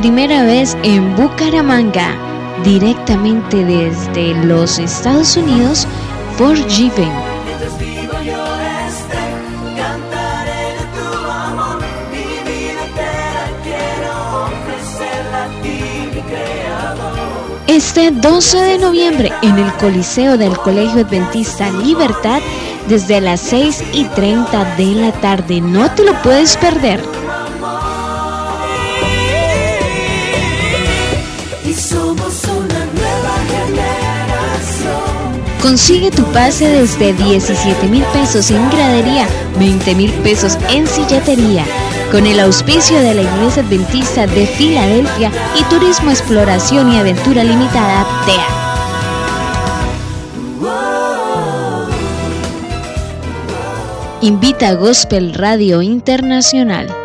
primera vez en Bucaramanga, directamente desde los Estados Unidos, por Given. Este 12 de noviembre en el Coliseo del Colegio Adventista Libertad desde las 6 y 30 de la tarde. No te lo puedes perder. Consigue tu pase desde 17 mil pesos en gradería, 20 mil pesos en silletería. Con el auspicio de la Iglesia Adventista de Filadelfia y Turismo Exploración y Aventura Limitada, TEA. Invita a Gospel Radio Internacional.